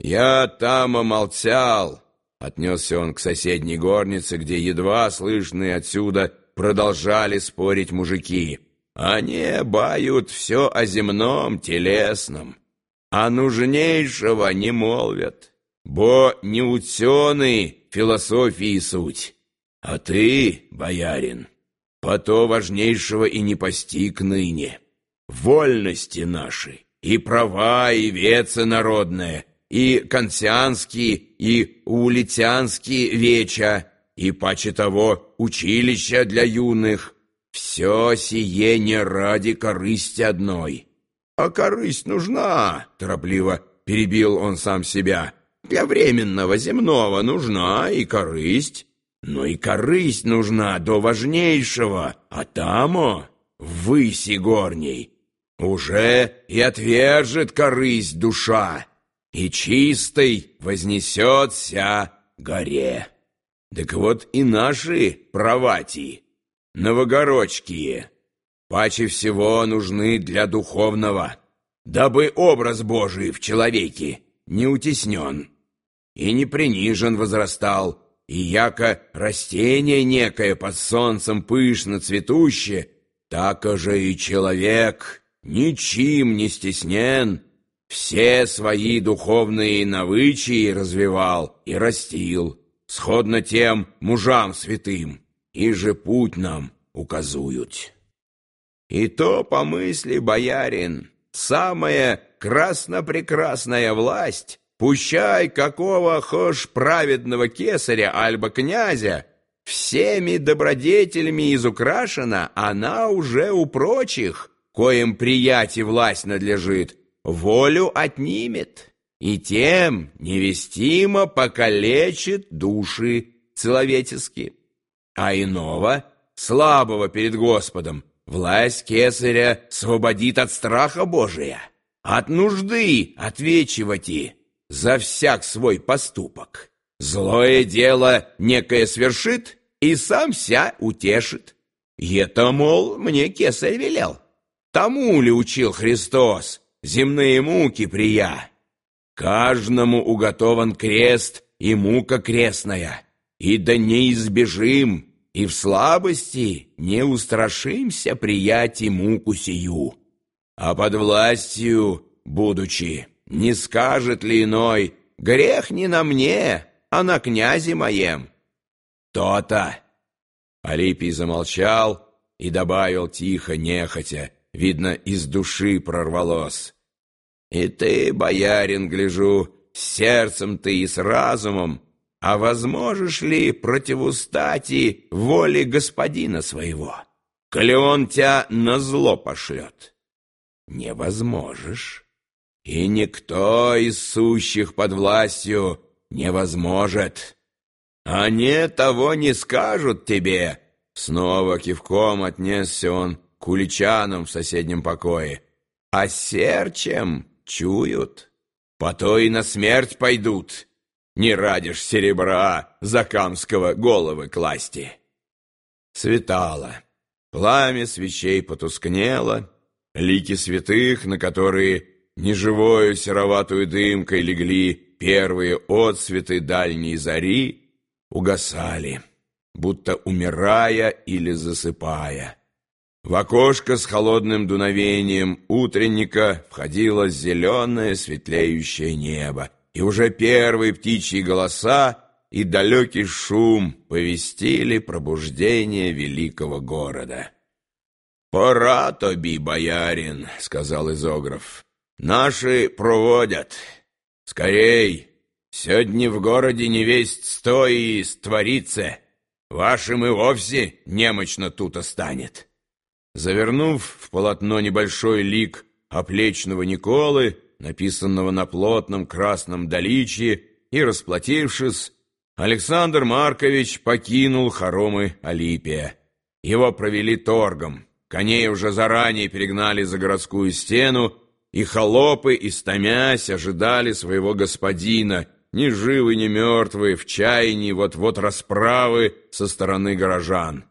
Я там омолчал, отнесся он к соседней горнице, где едва слышные отсюда продолжали спорить мужики. Они бают все о земном, телесном, а нужнейшего не молвят, бо не ученый философии суть. А ты, боярин, по то важнейшего и не постиг ныне. Вольности наши, и права, и веца народная, и консианские, и улитянские веча, и, паче того, училища для юных. Все сие не ради корысти одной. А корысть нужна, торопливо перебил он сам себя. Для временного земного нужна и корысть, но и корысть нужна до важнейшего, а тамо, выси горней, уже и отвержет корысть душа, и чистой вознесется горе. Так вот и наши правати, новогородские, паче всего нужны для духовного, дабы образ Божий в человеке не утеснен и не принижен возрастал, и яко растение некое под солнцем пышно цветущее, так же и человек, ничем не стеснен, все свои духовные навычии развивал и растил, сходно тем мужам святым, и же путь нам указуют. И то, по мысли, боярин, самая красно-прекрасная власть, пущай какого хошь праведного кесаря альба князя, всеми добродетелями изукрашена, она уже у прочих, коим приятие власть надлежит, волю отнимет, и тем невестимо покалечит души человеческие. А иного, слабого перед Господом, власть кесаря освободит от страха Божия, от нужды отвечивать за всяк свой поступок. Злое дело некое свершит и сам ся утешит. И это, мол, мне кесарь велел. Тому ли учил Христос, земные муки прия. Каждому уготован крест и мука крестная, и да не избежим, и в слабости не устрашимся приять и муку сию. А под властью, будучи, не скажет ли иной, грех не на мне, а на князе моем. То-то. Алипий замолчал и добавил тихо, нехотя, видно, из души прорвалось. И ты, боярин, гляжу, с сердцем ты и с разумом, а возможешь ли противустать и воле господина своего, коли он тебя на зло пошлет? Не возможешь, и никто из сущих под властью не возможет. Они того не скажут тебе. Снова кивком отнесся он к уличанам в соседнем покое. А серчем чуют, по то и на смерть пойдут. Не радишь серебра закамского головы класти. Светало. Пламя свечей потускнело, лики святых, на которые неживою сероватую дымкой легли первые отсветы дальней зари, угасали, будто умирая или засыпая. В окошко с холодным дуновением утренника входило зеленое светлеющее небо, и уже первые птичьи голоса и далекий шум повестили пробуждение великого города. «Пора тоби, боярин», — сказал изограф. «Наши проводят. Скорей, сегодня в городе не весть сто и створится. Вашим и вовсе немощно тут останет». Завернув в полотно небольшой лик оплечного Николы, написанного на плотном красном доличье, и расплатившись, Александр Маркович покинул хоромы Алипия. Его провели торгом, коней уже заранее перегнали за городскую стену, и холопы, истомясь, ожидали своего господина, ни живы, ни мертвые, в чаянии вот-вот расправы со стороны горожан.